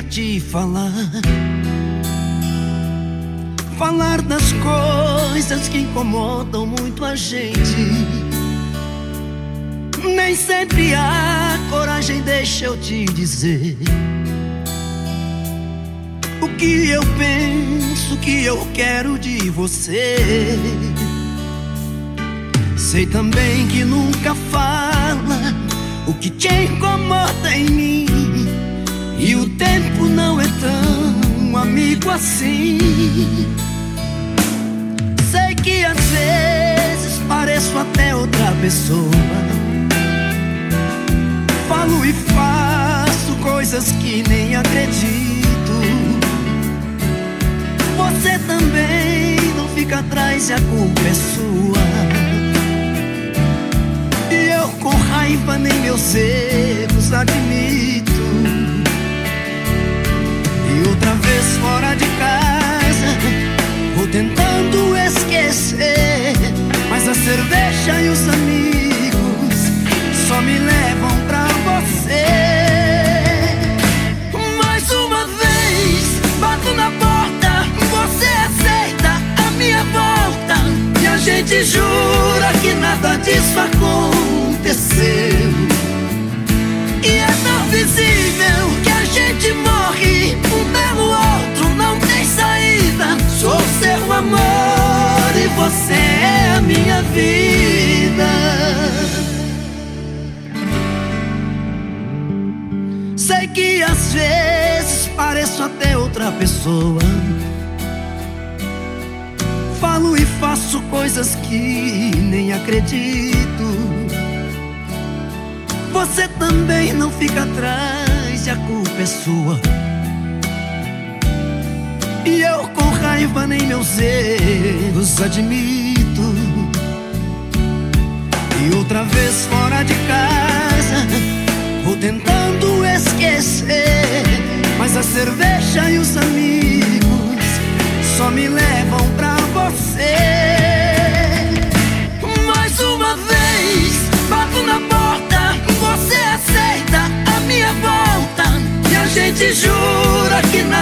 queria te falar. Falar das coisas que incomodam muito a gente. Nem sempre há coragem, deixa eu te dizer. O que eu penso, o que eu quero de você. Sei também que nunca fala o que te incomoda em mim. Assim. Sei que às vezes pareço até outra pessoa. Falo e faço coisas que nem acredito. Você também não fica atrás e a culpa é sua com raiva nem meus erros admito. E outra vez fora de jura que nada disso acontece aconteceu. E é tão visível que a gente morre um pelo outro, não tem saída. Sou seu amor e você é a minha vida. Sei que às vezes pareço até outra pessoa. Falo e faço coisas que nem acredito. Você também não fica atrás e a culpa é sua. E eu com raiva nem meus erros admito. E outra vez fora de casa, vou tentando esquecer. Mas a cerveja e os amigos só me levam pra você.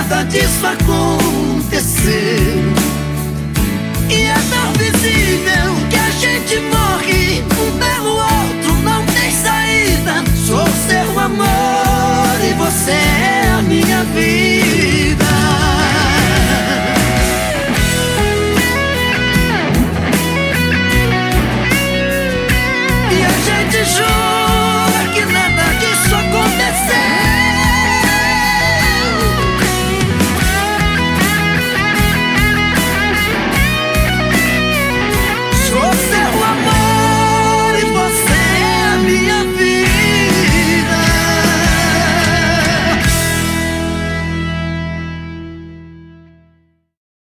nada disso aconteceu. E é tão visível que a gente morre um pelo outro, não tem saída. Sou seu amor e você é a minha vida.